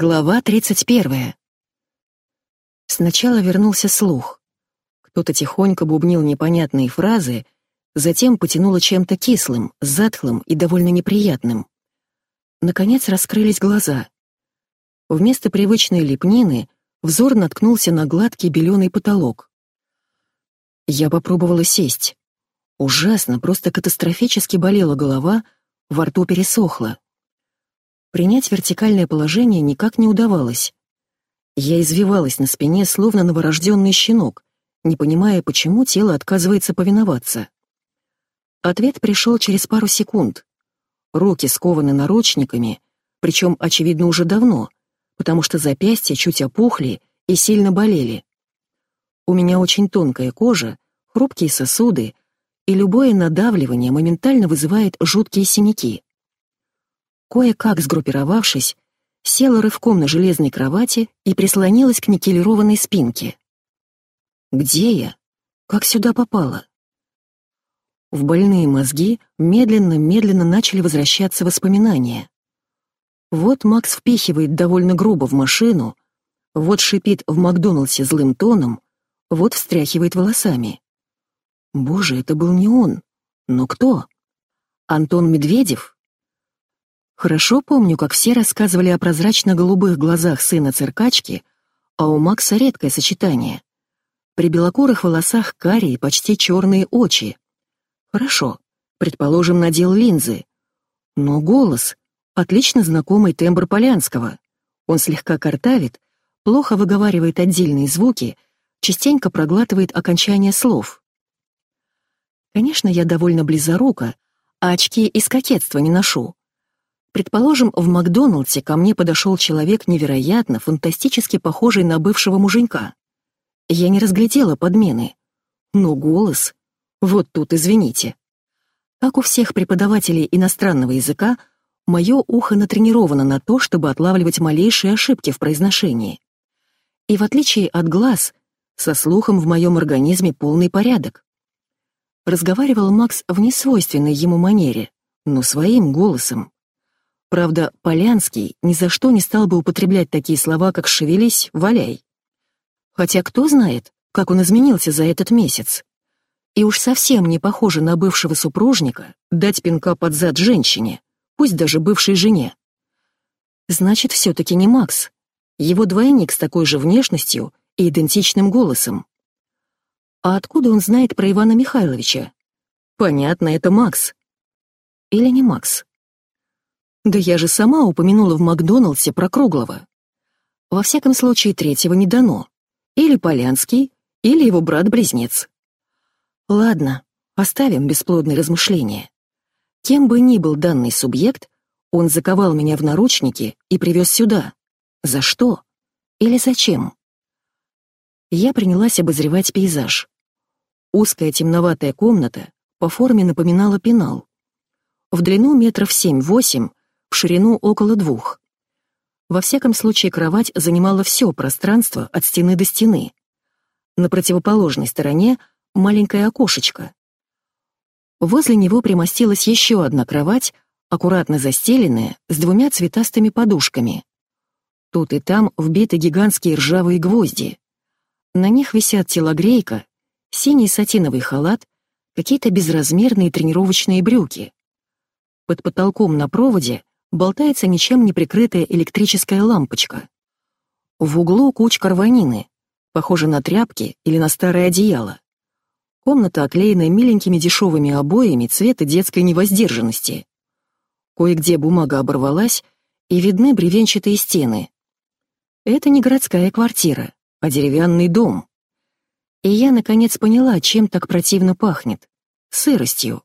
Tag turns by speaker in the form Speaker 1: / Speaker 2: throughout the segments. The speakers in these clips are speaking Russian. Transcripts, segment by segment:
Speaker 1: Глава 31. Сначала вернулся слух. Кто-то тихонько бубнил непонятные фразы, затем потянуло чем-то кислым, затхлым и довольно неприятным. Наконец раскрылись глаза. Вместо привычной лепнины взор наткнулся на гладкий беленый потолок. Я попробовала сесть. Ужасно, просто катастрофически болела голова, во рту пересохло. Принять вертикальное положение никак не удавалось. Я извивалась на спине, словно новорожденный щенок, не понимая, почему тело отказывается повиноваться. Ответ пришел через пару секунд. Руки скованы наручниками, причем, очевидно, уже давно, потому что запястья чуть опухли и сильно болели. У меня очень тонкая кожа, хрупкие сосуды, и любое надавливание моментально вызывает жуткие синяки. Кое-как сгруппировавшись, села рывком на железной кровати и прислонилась к никелированной спинке. Где я? Как сюда попала? В больные мозги медленно-медленно начали возвращаться воспоминания. Вот Макс впихивает довольно грубо в машину, вот шипит в Макдоналдсе злым тоном, вот встряхивает волосами. Боже, это был не он. Но кто? Антон Медведев? Хорошо помню, как все рассказывали о прозрачно-голубых глазах сына циркачки, а у Макса редкое сочетание. При белокурых волосах карие, почти черные очи. Хорошо, предположим, надел линзы. Но голос — отлично знакомый тембр Полянского. Он слегка картавит, плохо выговаривает отдельные звуки, частенько проглатывает окончания слов. Конечно, я довольно близорука, а очки из кокетства не ношу. Предположим, в Макдоналдсе ко мне подошел человек невероятно, фантастически похожий на бывшего муженька. Я не разглядела подмены. Но голос... Вот тут, извините. Как у всех преподавателей иностранного языка, мое ухо натренировано на то, чтобы отлавливать малейшие ошибки в произношении. И в отличие от глаз, со слухом в моем организме полный порядок. Разговаривал Макс в несвойственной ему манере, но своим голосом. Правда, Полянский ни за что не стал бы употреблять такие слова, как «шевелись», «валяй». Хотя кто знает, как он изменился за этот месяц. И уж совсем не похоже на бывшего супружника дать пинка под зад женщине, пусть даже бывшей жене. Значит, все-таки не Макс. Его двойник с такой же внешностью и идентичным голосом. А откуда он знает про Ивана Михайловича? Понятно, это Макс. Или не Макс? Да я же сама упомянула в Макдоналдсе про Круглого. Во всяком случае, третьего не дано. Или Полянский, или его брат-близнец. Ладно, оставим бесплодные размышления. Кем бы ни был данный субъект, он заковал меня в наручники и привез сюда. За что? Или зачем? Я принялась обозревать пейзаж. Узкая темноватая комната по форме напоминала пенал. В длину метров семь-восемь, в ширину около двух. Во всяком случае, кровать занимала все пространство от стены до стены. На противоположной стороне маленькое окошечко. Возле него примостилась еще одна кровать, аккуратно застеленная, с двумя цветастыми подушками. Тут и там вбиты гигантские ржавые гвозди. На них висят телогрейка, синий сатиновый халат, какие-то безразмерные тренировочные брюки. Под потолком на проводе болтается ничем не прикрытая электрическая лампочка. В углу кучка рванины, похожа на тряпки или на старое одеяло. Комната оклеена миленькими дешевыми обоями цвета детской невоздержанности. Кое-где бумага оборвалась, и видны бревенчатые стены. Это не городская квартира, а деревянный дом. И я, наконец, поняла, чем так противно пахнет. Сыростью.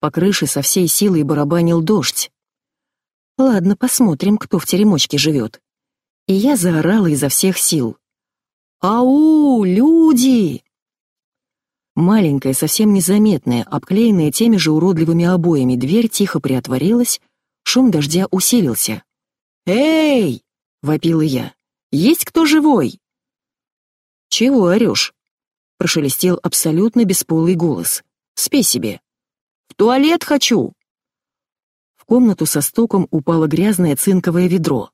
Speaker 1: По крыше со всей силой барабанил дождь. Ладно, посмотрим, кто в теремочке живет. И я заорала изо всех сил. «Ау, люди!» Маленькая, совсем незаметная, обклеенная теми же уродливыми обоями дверь тихо приотворилась, шум дождя усилился. «Эй!» — вопила я. «Есть кто живой?» «Чего орешь?» — прошелестел абсолютно бесполый голос. «Спи себе». «В туалет хочу!» В комнату со стуком упало грязное цинковое ведро.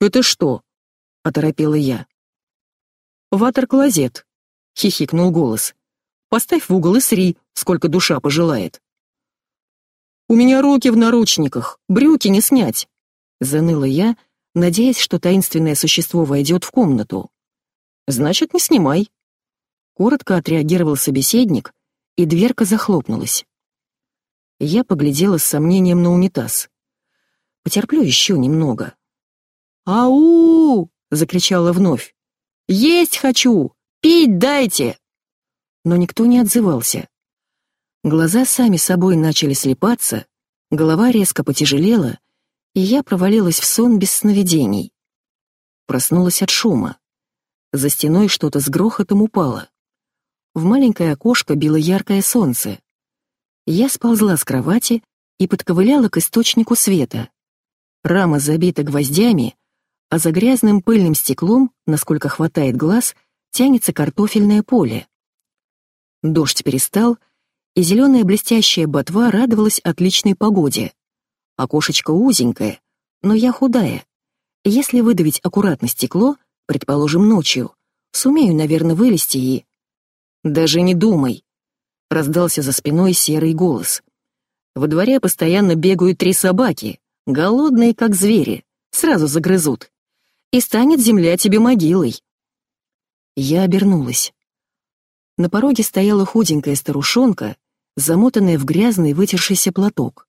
Speaker 1: «Это что?» — оторопела я. «Ватер-клозет», — хихикнул голос. «Поставь в угол и сри, сколько душа пожелает». «У меня руки в наручниках, брюки не снять», — заныла я, надеясь, что таинственное существо войдет в комнату. «Значит, не снимай». Коротко отреагировал собеседник, и дверка захлопнулась. Я поглядела с сомнением на унитаз. Потерплю еще немного. «Ау!» — закричала вновь. «Есть хочу! Пить дайте!» Но никто не отзывался. Глаза сами собой начали слепаться, голова резко потяжелела, и я провалилась в сон без сновидений. Проснулась от шума. За стеной что-то с грохотом упало. В маленькое окошко било яркое солнце. Я сползла с кровати и подковыляла к источнику света. Рама забита гвоздями, а за грязным пыльным стеклом, насколько хватает глаз, тянется картофельное поле. Дождь перестал, и зеленая блестящая ботва радовалась отличной погоде. Окошечко узенькое, но я худая. Если выдавить аккуратно стекло, предположим, ночью, сумею, наверное, вылезти и... «Даже не думай!» — раздался за спиной серый голос. «Во дворе постоянно бегают три собаки, голодные, как звери, сразу загрызут и станет земля тебе могилой. Я обернулась. На пороге стояла худенькая старушонка, замотанная в грязный вытершийся платок.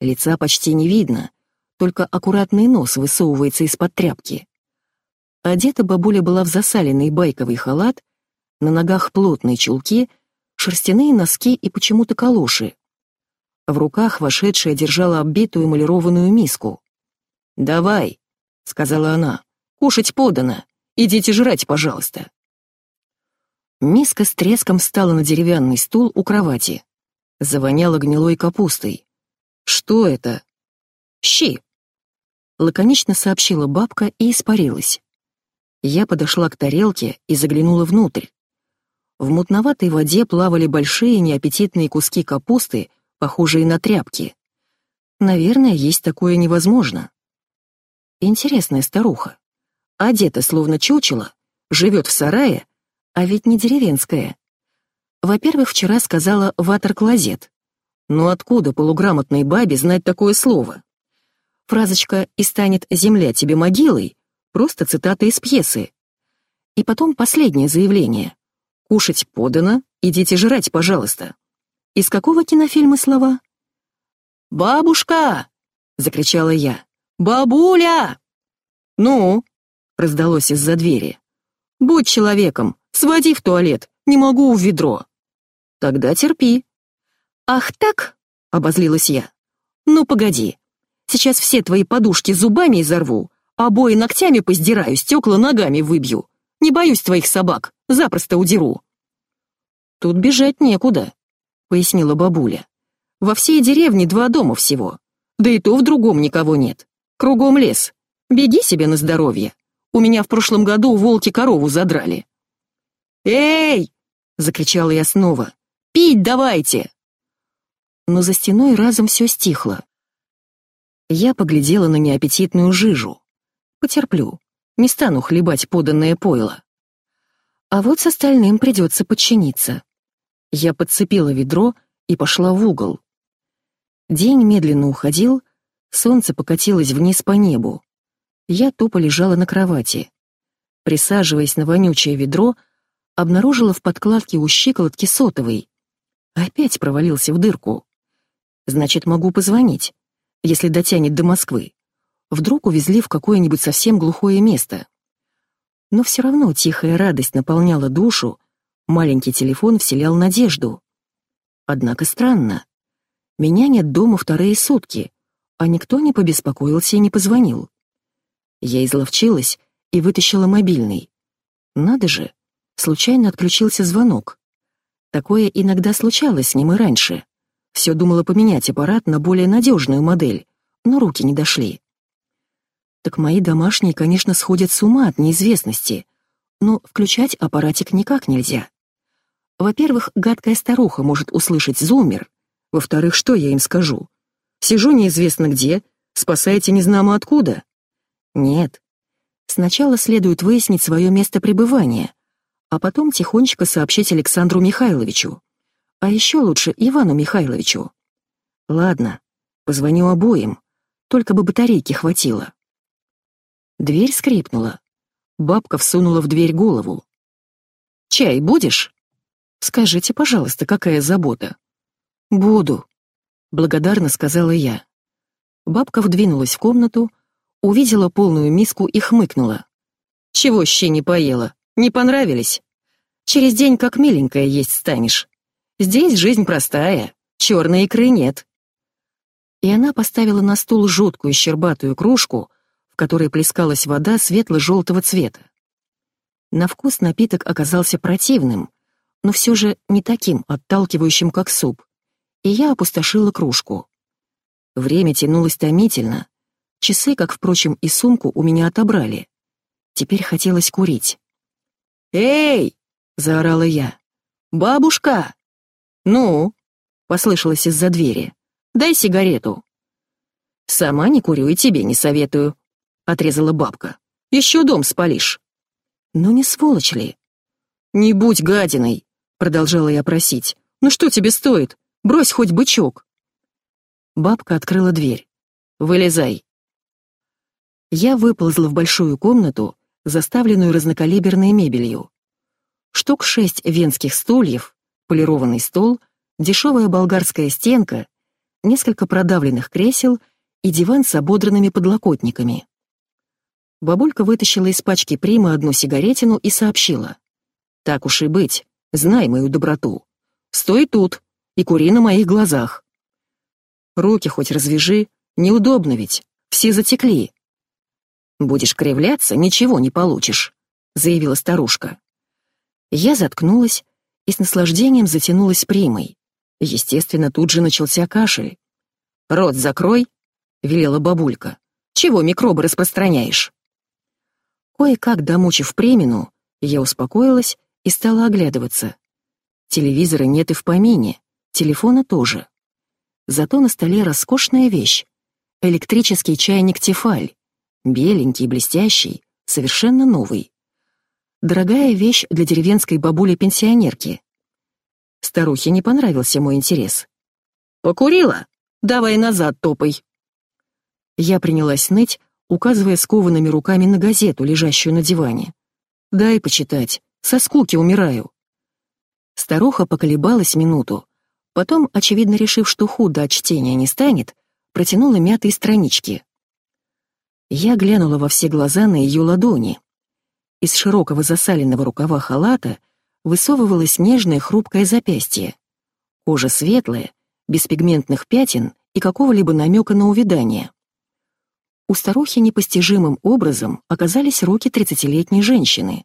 Speaker 1: Лица почти не видно, только аккуратный нос высовывается из-под тряпки. Одета бабуля была в засаленный байковый халат, на ногах плотные чулки, шерстяные носки и почему-то калоши. В руках вошедшая держала оббитую эмалированную миску. «Давай», — сказала она. Кушать подано. Идите жрать, пожалуйста». Миска с треском встала на деревянный стул у кровати. Завоняла гнилой капустой. «Что это?» «Щи», — лаконично сообщила бабка и испарилась. Я подошла к тарелке и заглянула внутрь. В мутноватой воде плавали большие неаппетитные куски капусты, похожие на тряпки. Наверное, есть такое невозможно. Интересная старуха одета словно чучело, живет в сарае, а ведь не деревенская. Во-первых, вчера сказала «ватер-клозет». Но откуда полуграмотной бабе знать такое слово? Фразочка «и станет земля тебе могилой» — просто цитата из пьесы. И потом последнее заявление. «Кушать подано, идите жрать, пожалуйста». Из какого кинофильма слова? «Бабушка!» — закричала я. «Бабуля!» «Ну?» — раздалось из-за двери. «Будь человеком, своди в туалет, не могу в ведро». «Тогда терпи». «Ах так?» — обозлилась я. «Ну, погоди. Сейчас все твои подушки зубами изорву, обои ногтями поздираю, стекла ногами выбью. Не боюсь твоих собак, запросто удеру». «Тут бежать некуда», — пояснила бабуля. «Во всей деревне два дома всего. Да и то в другом никого нет. Кругом лес. Беги себе на здоровье. У меня в прошлом году волки корову задрали». «Эй!» — закричала я снова. «Пить давайте!» Но за стеной разом все стихло. Я поглядела на неаппетитную жижу. Потерплю, не стану хлебать поданное пойло. А вот с остальным придется подчиниться. Я подцепила ведро и пошла в угол. День медленно уходил, солнце покатилось вниз по небу. Я тупо лежала на кровати. Присаживаясь на вонючее ведро, обнаружила в подкладке у щиколотки сотовый. Опять провалился в дырку. Значит, могу позвонить, если дотянет до Москвы. Вдруг увезли в какое-нибудь совсем глухое место. Но все равно тихая радость наполняла душу, маленький телефон вселял надежду. Однако странно. Меня нет дома вторые сутки, а никто не побеспокоился и не позвонил. Я изловчилась и вытащила мобильный. Надо же, случайно отключился звонок. Такое иногда случалось с ним и раньше. Все думала поменять аппарат на более надежную модель, но руки не дошли. Так мои домашние, конечно, сходят с ума от неизвестности, но включать аппаратик никак нельзя. Во-первых, гадкая старуха может услышать зумер. Во-вторых, что я им скажу? Сижу неизвестно где, спасайте незнамо откуда. Нет, Сначала следует выяснить свое место пребывания, а потом тихонечко сообщить Александру Михайловичу. А еще лучше Ивану Михайловичу. Ладно, позвоню обоим, только бы батарейки хватило. Дверь скрипнула. Бабка всунула в дверь голову. «Чай будешь?» «Скажите, пожалуйста, какая забота?» «Буду», — благодарно сказала я. Бабка вдвинулась в комнату, увидела полную миску и хмыкнула. «Чего щи не поела? Не понравились? Через день как миленькая есть станешь. Здесь жизнь простая, черной икры нет». И она поставила на стул жуткую щербатую кружку, в которой плескалась вода светло-желтого цвета. На вкус напиток оказался противным, но все же не таким отталкивающим, как суп, и я опустошила кружку. Время тянулось томительно. Часы, как, впрочем, и сумку у меня отобрали. Теперь хотелось курить. «Эй!» — заорала я. «Бабушка!» «Ну?» — послышалось из-за двери. «Дай сигарету». «Сама не курю и тебе не советую», — отрезала бабка. «Еще дом спалишь». «Ну не сволочь ли?» «Не будь гадиной», — продолжала я просить. «Ну что тебе стоит? Брось хоть бычок». Бабка открыла дверь. «Вылезай». Я выползла в большую комнату, заставленную разнокалиберной мебелью. Штук шесть венских стульев, полированный стол, дешевая болгарская стенка, несколько продавленных кресел и диван с ободранными подлокотниками. Бабулька вытащила из пачки Прима одну сигаретину и сообщила. «Так уж и быть, знай мою доброту. Стой тут и кури на моих глазах. Руки хоть развяжи, неудобно ведь, все затекли. Будешь кривляться, ничего не получишь, заявила старушка. Я заткнулась и с наслаждением затянулась примой. Естественно, тут же начался кашель. «Рот закрой», — велела бабулька. «Чего микробы распространяешь?» Кое-как домучив премину, я успокоилась и стала оглядываться. Телевизора нет и в помине, телефона тоже. Зато на столе роскошная вещь. Электрический чайник Тефаль. Беленький, блестящий, совершенно новый. Дорогая вещь для деревенской бабули-пенсионерки. Старухе не понравился мой интерес. «Покурила? Давай назад топай!» Я принялась ныть, указывая скованными руками на газету, лежащую на диване. «Дай почитать, со скуки умираю». Старуха поколебалась минуту, Потом, очевидно решив, что худо от чтения не станет, протянула мятые странички. Я глянула во все глаза на ее ладони. Из широкого засаленного рукава халата высовывалось нежное хрупкое запястье. Кожа светлая, без пигментных пятен и какого-либо намека на увядание. У старухи непостижимым образом оказались руки тридцатилетней женщины.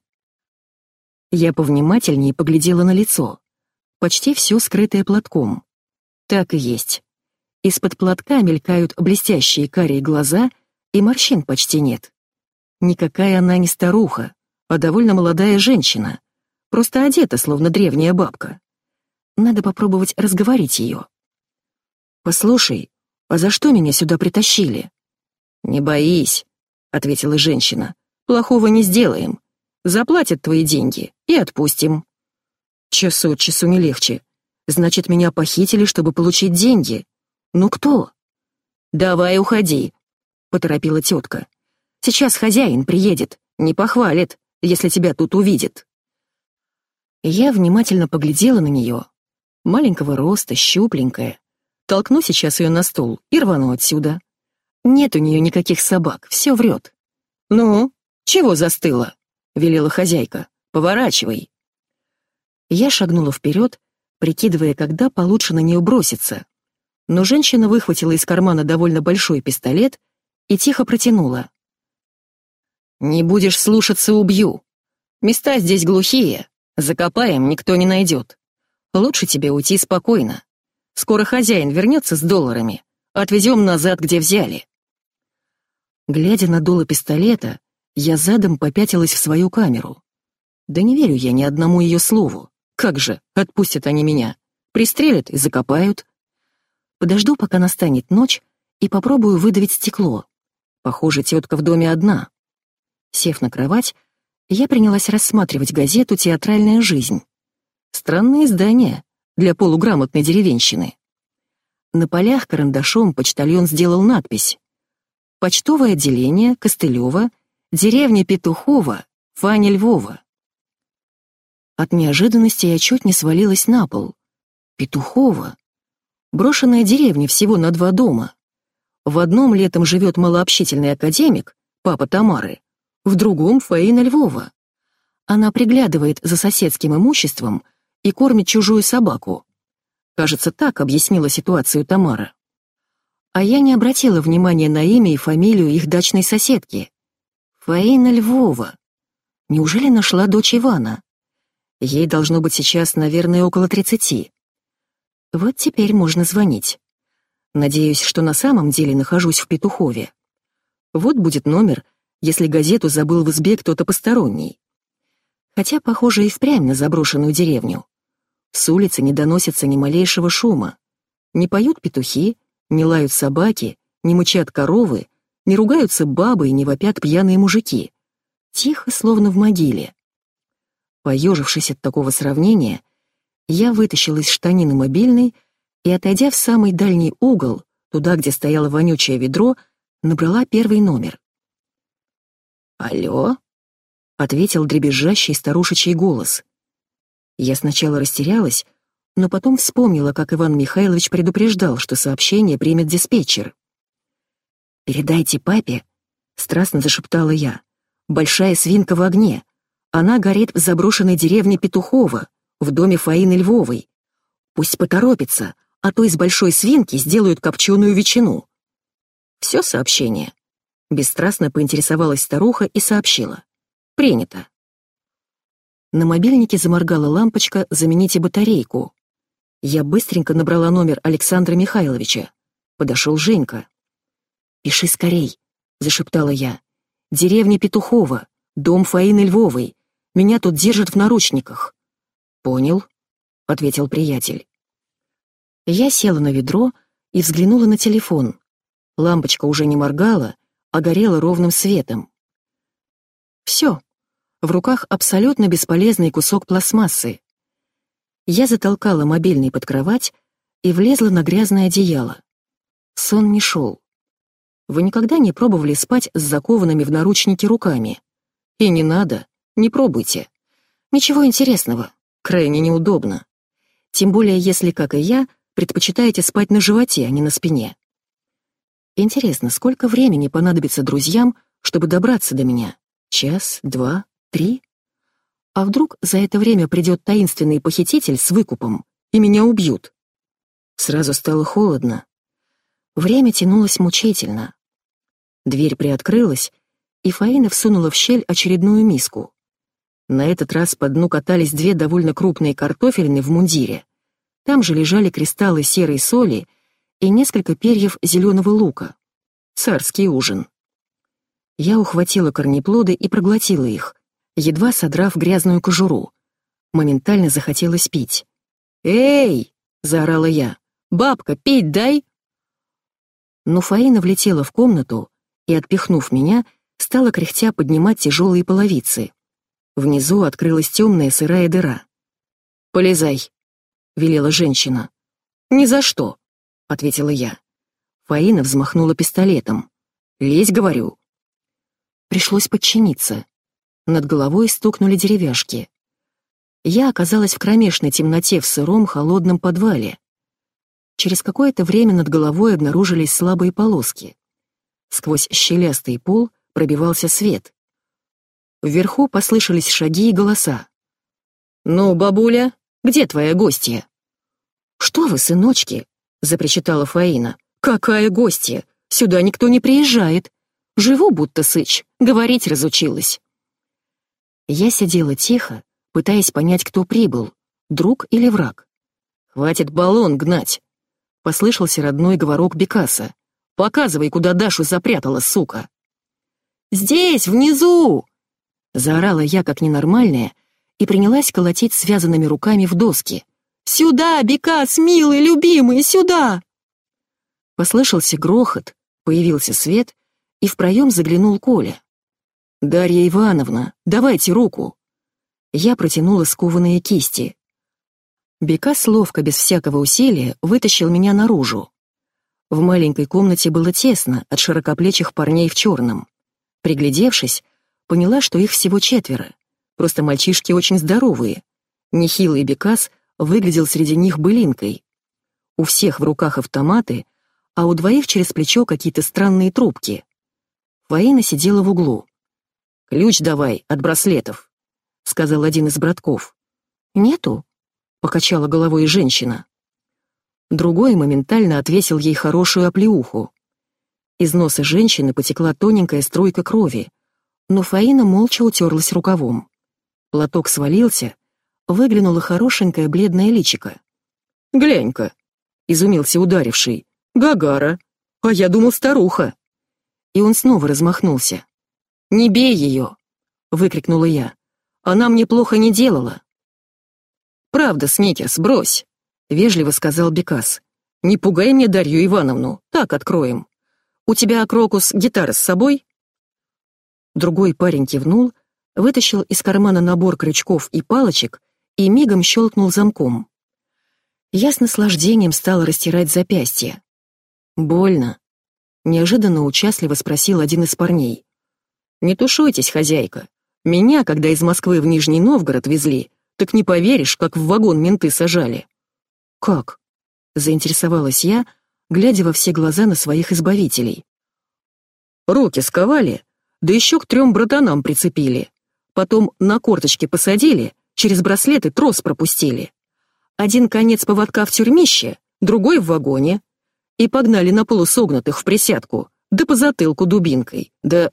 Speaker 1: Я повнимательнее поглядела на лицо почти все скрытое платком. Так и есть. Из-под платка мелькают блестящие карие глаза, и морщин почти нет. Никакая она не старуха, а довольно молодая женщина. Просто одета, словно древняя бабка. Надо попробовать разговорить ее. «Послушай, а за что меня сюда притащили?» «Не боись», — ответила женщина. «Плохого не сделаем. Заплатят твои деньги и отпустим». Час от часу не легче. Значит, меня похитили, чтобы получить деньги. Ну кто? Давай уходи, поторопила тетка. Сейчас хозяин приедет, не похвалит, если тебя тут увидит. Я внимательно поглядела на нее. Маленького роста, щупленькая. Толкну сейчас ее на стол и рвану отсюда. Нет у нее никаких собак, все врет. «Ну, чего застыла?» — велела хозяйка. «Поворачивай». Я шагнула вперед, прикидывая, когда получше на нее броситься. Но женщина выхватила из кармана довольно большой пистолет и тихо протянула. «Не будешь слушаться, убью. Места здесь глухие, закопаем, никто не найдет. Лучше тебе уйти спокойно. Скоро хозяин вернется с долларами, отвезем назад, где взяли». Глядя на дуло пистолета, я задом попятилась в свою камеру. Да не верю я ни одному ее слову. Как же, отпустят они меня. Пристрелят и закопают. Подожду, пока настанет ночь, и попробую выдавить стекло. Похоже, тетка в доме одна. Сев на кровать, я принялась рассматривать газету «Театральная жизнь». Странное издание для полуграмотной деревенщины. На полях карандашом почтальон сделал надпись «Почтовое отделение Костылева, деревня Петухова, Фаня Львова». От неожиданности я чуть не свалилась на пол. Петухова. Брошенная деревня всего на два дома. В одном летом живет малообщительный академик, папа Тамары, в другом — Фаина Львова. Она приглядывает за соседским имуществом и кормит чужую собаку. Кажется, так объяснила ситуацию Тамара. А я не обратила внимания на имя и фамилию их дачной соседки. Фаина Львова. Неужели нашла дочь Ивана? Ей должно быть сейчас, наверное, около тридцати. Вот теперь можно звонить. Надеюсь, что на самом деле нахожусь в Петухове. Вот будет номер, если газету забыл в избе кто-то посторонний. Хотя, похоже, и впрямь на заброшенную деревню. С улицы не доносится ни малейшего шума. Не поют петухи, не лают собаки, не мычат коровы, не ругаются бабы и не вопят пьяные мужики. Тихо, словно в могиле. Поежившись от такого сравнения, я вытащил из штанины мобильный и, отойдя в самый дальний угол, туда, где стояло вонючее ведро, набрала первый номер. «Алло?» — ответил дребезжащий старушечий голос. Я сначала растерялась, но потом вспомнила, как Иван Михайлович предупреждал, что сообщение примет диспетчер. «Передайте папе», — страстно зашептала я, — «большая свинка в огне. Она горит в заброшенной деревне Петухова, в доме Фаины Львовой. Пусть поторопится, а то из большой свинки сделают копченую ветчину». Все сообщение. Бесстрастно поинтересовалась старуха и сообщила. «Принято». На мобильнике заморгала лампочка «Замените батарейку». Я быстренько набрала номер Александра Михайловича. Подошел Женька. «Пиши скорей», — зашептала я. «Деревня Петухова, дом Фаины Львовой. Меня тут держат в наручниках». «Понял», — ответил приятель. Я села на ведро и взглянула на телефон. Лампочка уже не моргала, а горела ровным светом. Все. В руках абсолютно бесполезный кусок пластмассы. Я затолкала мобильный под кровать и влезла на грязное одеяло. Сон не шел. Вы никогда не пробовали спать с закованными в наручники руками? И не надо, не пробуйте. Ничего интересного, крайне неудобно. Тем более, если, как и я, предпочитаете спать на животе, а не на спине. Интересно, сколько времени понадобится друзьям, чтобы добраться до меня? Час, два, три? А вдруг за это время придет таинственный похититель с выкупом, и меня убьют? Сразу стало холодно. Время тянулось мучительно. Дверь приоткрылась, и Фаина всунула в щель очередную миску. На этот раз по дну катались две довольно крупные картофелины в мундире. Там же лежали кристаллы серой соли — и несколько перьев зеленого лука. Царский ужин. Я ухватила корнеплоды и проглотила их, едва содрав грязную кожуру. Моментально захотелось пить. «Эй!» — заорала я. «Бабка, пить дай!» Но Фаина влетела в комнату и, отпихнув меня, стала кряхтя поднимать тяжелые половицы. Внизу открылась темная сырая дыра. «Полезай», — велела женщина. «Ни за что», ответила я. Фаина взмахнула пистолетом. «Лезь, говорю». Пришлось подчиниться. Над головой стукнули деревяшки. Я оказалась в кромешной темноте в сыром холодном подвале. Через какое-то время над головой обнаружились слабые полоски. Сквозь щелястый пол пробивался свет. Вверху послышались шаги и голоса. «Ну, бабуля, где твоя гостья?» «Что вы, сыночки?» — запричитала Фаина. «Какая гостья? Сюда никто не приезжает. Живу будто сыч, говорить разучилась». Я сидела тихо, пытаясь понять, кто прибыл, друг или враг. «Хватит баллон гнать!» — послышался родной говорок Бекаса. «Показывай, куда Дашу запрятала, сука!» «Здесь, внизу!» — заорала я как ненормальная и принялась колотить связанными руками в доски. Сюда, Бекас, милый, любимый, сюда!» Послышался грохот, появился свет, и в проем заглянул Коля. «Дарья Ивановна, давайте руку!» Я протянула скованные кисти. Бекас ловко, без всякого усилия, вытащил меня наружу. В маленькой комнате было тесно от широкоплечих парней в черном. Приглядевшись, поняла, что их всего четверо. Просто мальчишки очень здоровые. Нехилый Бекас выглядел среди них былинкой. У всех в руках автоматы, а у двоих через плечо какие-то странные трубки. Фаина сидела в углу. «Ключ давай от браслетов», — сказал один из братков. «Нету», — покачала головой женщина. Другой моментально отвесил ей хорошую оплеуху. Из носа женщины потекла тоненькая струйка крови, но Фаина молча утерлась рукавом. Платок свалился, выглянуло хорошенькое бледное личико. «Глянь-ка!» — изумился ударивший. «Гагара! А я думал, старуха!» И он снова размахнулся. «Не бей ее!» — выкрикнула я. «Она мне плохо не делала!» «Правда, Сникерс, брось!» вежливо сказал Бекас. «Не пугай мне Дарью Ивановну, так откроем. У тебя, Крокус, гитара с собой?» Другой парень кивнул, вытащил из кармана набор крючков и палочек и мигом щелкнул замком. Я с наслаждением стала растирать запястье. «Больно?» — неожиданно участливо спросил один из парней. «Не тушуйтесь, хозяйка. Меня, когда из Москвы в Нижний Новгород везли, так не поверишь, как в вагон менты сажали. «Как?» — заинтересовалась я, глядя во все глаза на своих избавителей. «Руки сковали, да еще к трем братанам прицепили. Потом на корточки посадили, через браслеты трос пропустили. Один конец поводка в тюрьмище, другой в вагоне. И погнали на полусогнутых в присядку, да по затылку дубинкой, да...»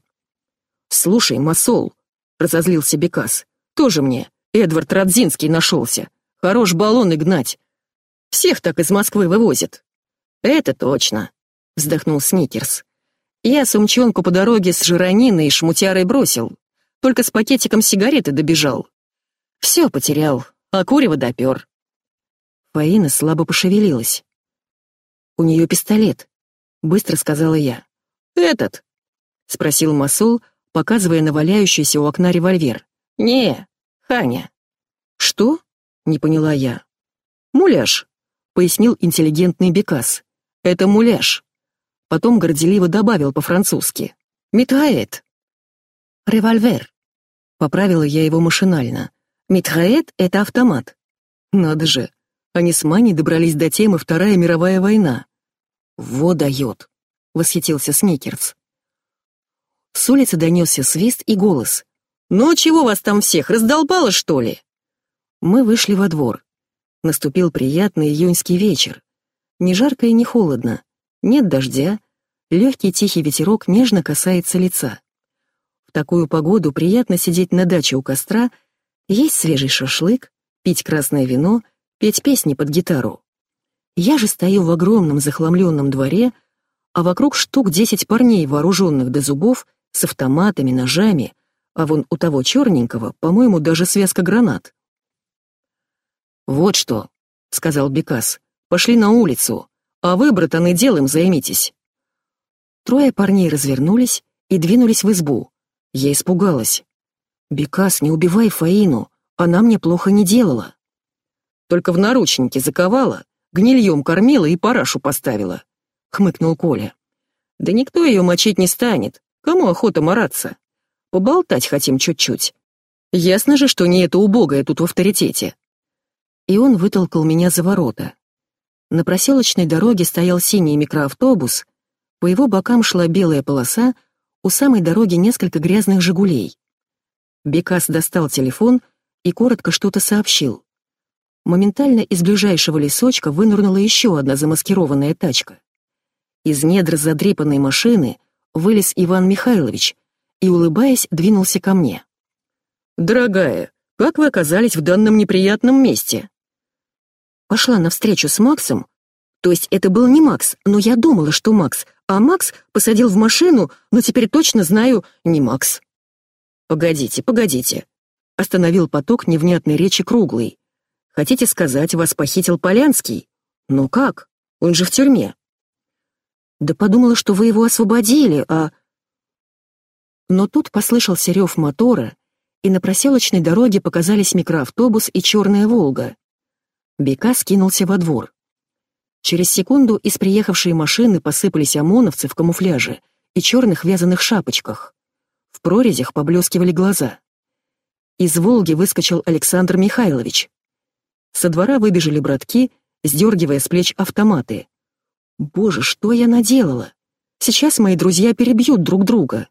Speaker 1: «Слушай, Масол», — разозлился Бекас, — «тоже мне, Эдвард Радзинский нашелся. Хорош баллоны гнать, всех так из Москвы вывозят». «Это точно», — вздохнул Сникерс. «Я сумчонку по дороге с жирониной и шмутярой бросил. Только с пакетиком сигареты добежал. Все потерял, а курево допер». Фаина слабо пошевелилась. «У нее пистолет», — быстро сказала я. «Этот?» — спросил Масул, показывая на валяющийся у окна револьвер. «Не, Ханя». «Что?» — не поняла я. «Муляж», пояснил интеллигентный Бекас. «Это муляж». Потом горделиво добавил по-французски. «Митраэт». «Револьвер», — поправила я его машинально. «Митраэт — это автомат». Надо же, они с Маней добрались до темы Вторая мировая война. «Во дает», — восхитился Сникерс. С улицы донесся свист и голос. «Ну, чего вас там всех, раздолбало, что ли?» Мы вышли во двор. Наступил приятный июньский вечер. Не жарко и не холодно. Нет дождя. Легкий тихий ветерок нежно касается лица. В такую погоду приятно сидеть на даче у костра, есть свежий шашлык, пить красное вино, петь песни под гитару. Я же стою в огромном захламленном дворе, а вокруг штук десять парней, вооруженных до зубов, с автоматами, ножами, а вон у того черненького, по-моему, даже связка гранат. «Вот что», — сказал Бекас, — «пошли на улицу, а вы, братаны, делом займитесь». Трое парней развернулись и двинулись в избу. Я испугалась. «Бекас, не убивай Фаину, она мне плохо не делала». «Только в наручники заковала, гнильем кормила и парашу поставила», — хмыкнул Коля. «Да никто ее мочить не станет, кому охота мараться? Поболтать хотим чуть-чуть. Ясно же, что не это убогое тут в авторитете и он вытолкал меня за ворота. На проселочной дороге стоял синий микроавтобус, по его бокам шла белая полоса, у самой дороги несколько грязных «Жигулей». Бекас достал телефон и коротко что-то сообщил. Моментально из ближайшего лесочка вынырнула еще одна замаскированная тачка. Из недр задрепанной машины вылез Иван Михайлович и, улыбаясь, двинулся ко мне. «Дорогая, как вы оказались в данном неприятном месте?» Пошла навстречу с Максом. То есть это был не Макс, но я думала, что Макс, а Макс посадил в машину, но теперь точно знаю, не Макс. «Погодите, погодите», — остановил поток невнятной речи круглый. «Хотите сказать, вас похитил Полянский? Ну как? Он же в тюрьме». «Да подумала, что вы его освободили, а...» Но тут послышался рев мотора, и на проселочной дороге показались микроавтобус и черная «Волга». Бека скинулся во двор. Через секунду из приехавшей машины посыпались ОМОНовцы в камуфляже и черных вязаных шапочках. В прорезях поблескивали глаза. Из «Волги» выскочил Александр Михайлович. Со двора выбежали братки, сдергивая с плеч автоматы. «Боже, что я наделала? Сейчас мои друзья перебьют друг друга».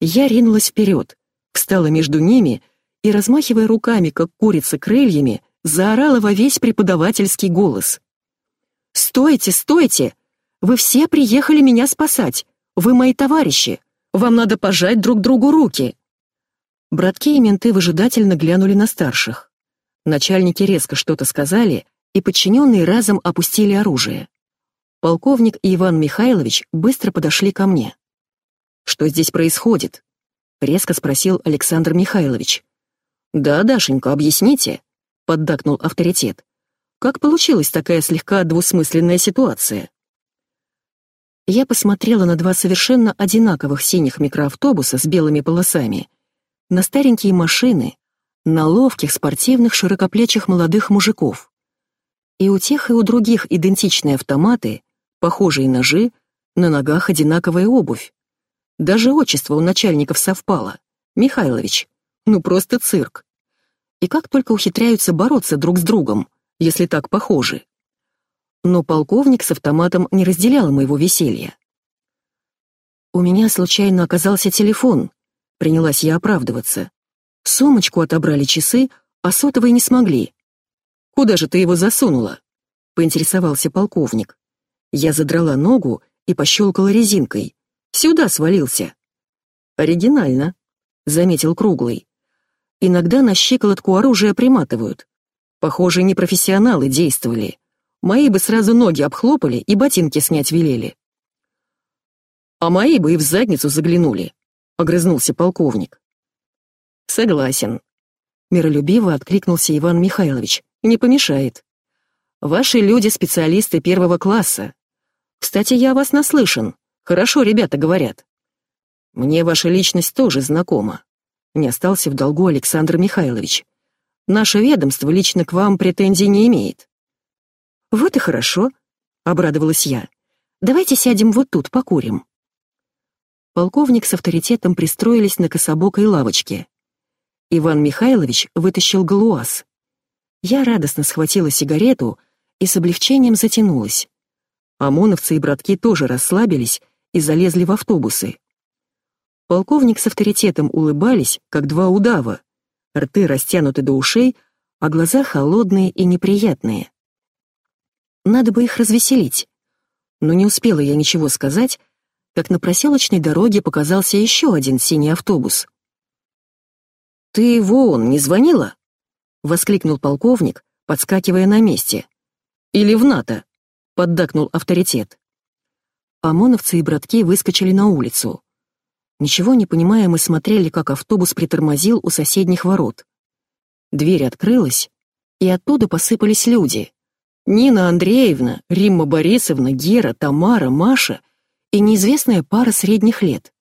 Speaker 1: Я ринулась вперед, встала между ними и, размахивая руками, как курица крыльями, заорала во весь преподавательский голос. «Стойте, стойте! Вы все приехали меня спасать! Вы мои товарищи! Вам надо пожать друг другу руки!» Братки и менты выжидательно глянули на старших. Начальники резко что-то сказали, и подчиненные разом опустили оружие. Полковник и Иван Михайлович быстро подошли ко мне. «Что здесь происходит?» — резко спросил Александр Михайлович. «Да, Дашенька, объясните», — поддакнул авторитет. «Как получилась такая слегка двусмысленная ситуация?» Я посмотрела на два совершенно одинаковых синих микроавтобуса с белыми полосами — на старенькие машины, на ловких спортивных широкоплечих молодых мужиков. И у тех, и у других идентичные автоматы, похожие ножи, на ногах одинаковая обувь. Даже отчество у начальников совпало. Михайлович. Ну просто цирк. И как только ухитряются бороться друг с другом, если так похожи. Но полковник с автоматом не разделял моего веселья. У меня случайно оказался телефон, Принялась я оправдываться. Сумочку отобрали часы, а сотовый не смогли. «Куда же ты его засунула?» — поинтересовался полковник. Я задрала ногу и пощелкала резинкой. «Сюда свалился». «Оригинально», — заметил Круглый. «Иногда на щиколотку оружие приматывают. Похоже, непрофессионалы действовали. Мои бы сразу ноги обхлопали и ботинки снять велели. А мои бы и в задницу заглянули. — огрызнулся полковник. «Согласен», — миролюбиво откликнулся Иван Михайлович. «Не помешает. Ваши люди — специалисты первого класса. Кстати, я вас наслышан. Хорошо ребята говорят. Мне ваша личность тоже знакома. Не остался в долгу Александр Михайлович. Наше ведомство лично к вам претензий не имеет». «Вот и хорошо», — обрадовалась я. «Давайте сядем вот тут, покурим». Полковник с авторитетом пристроились на кособокой лавочке. Иван Михайлович вытащил галуаз. Я радостно схватила сигарету и с облегчением затянулась. ОМОНовцы и братки тоже расслабились и залезли в автобусы. Полковник с авторитетом улыбались, как два удава. Рты растянуты до ушей, а глаза холодные и неприятные. Надо бы их развеселить. Но не успела я ничего сказать, как на проселочной дороге показался еще один синий автобус. «Ты в ООН не звонила?» — воскликнул полковник, подскакивая на месте. «Или в НАТО?» — поддакнул авторитет. ОМОНовцы и братки выскочили на улицу. Ничего не понимая, мы смотрели, как автобус притормозил у соседних ворот. Дверь открылась, и оттуда посыпались люди. Нина Андреевна, Римма Борисовна, Гера, Тамара, Маша — и неизвестная пара средних лет.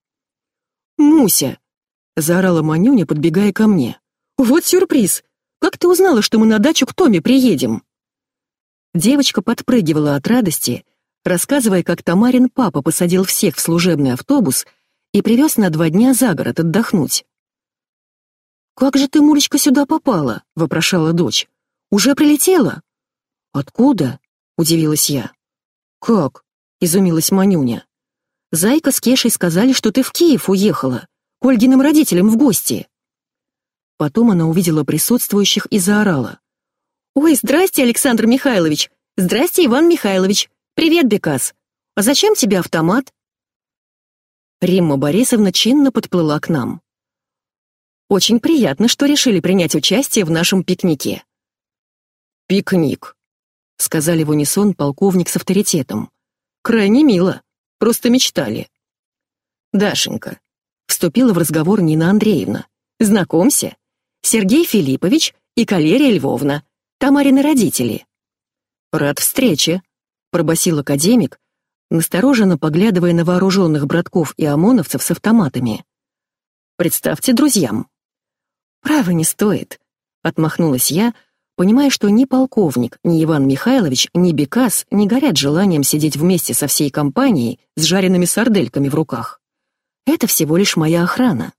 Speaker 1: «Муся!» — заорала Манюня, подбегая ко мне. «Вот сюрприз! Как ты узнала, что мы на дачу к Томе приедем?» Девочка подпрыгивала от радости, рассказывая, как Тамарин папа посадил всех в служебный автобус и привез на два дня за город отдохнуть. «Как же ты, Мулечка, сюда попала?» — вопрошала дочь. «Уже прилетела?» «Откуда?» — удивилась я. «Как?» — изумилась Манюня. Зайка с Кешей сказали, что ты в Киев уехала, к Ольгиным родителям в гости». Потом она увидела присутствующих и заорала. «Ой, здрасте, Александр Михайлович! Здрасте, Иван Михайлович! Привет, Бекас! А зачем тебе автомат?» Римма Борисовна чинно подплыла к нам. «Очень приятно, что решили принять участие в нашем пикнике». «Пикник», — сказали в унисон полковник с авторитетом. «Крайне мило. Просто мечтали. Дашенька. Вступила в разговор Нина Андреевна. Знакомься. Сергей Филиппович и Калерия Львовна. Тамарины родители. Рад встрече, пробасил академик, настороженно поглядывая на вооруженных братков и ОМОНовцев с автоматами. Представьте друзьям». «Право не стоит», — отмахнулась я, понимая, что ни полковник, ни Иван Михайлович, ни Бекас не горят желанием сидеть вместе со всей компанией с жареными сардельками в руках. Это всего лишь моя охрана.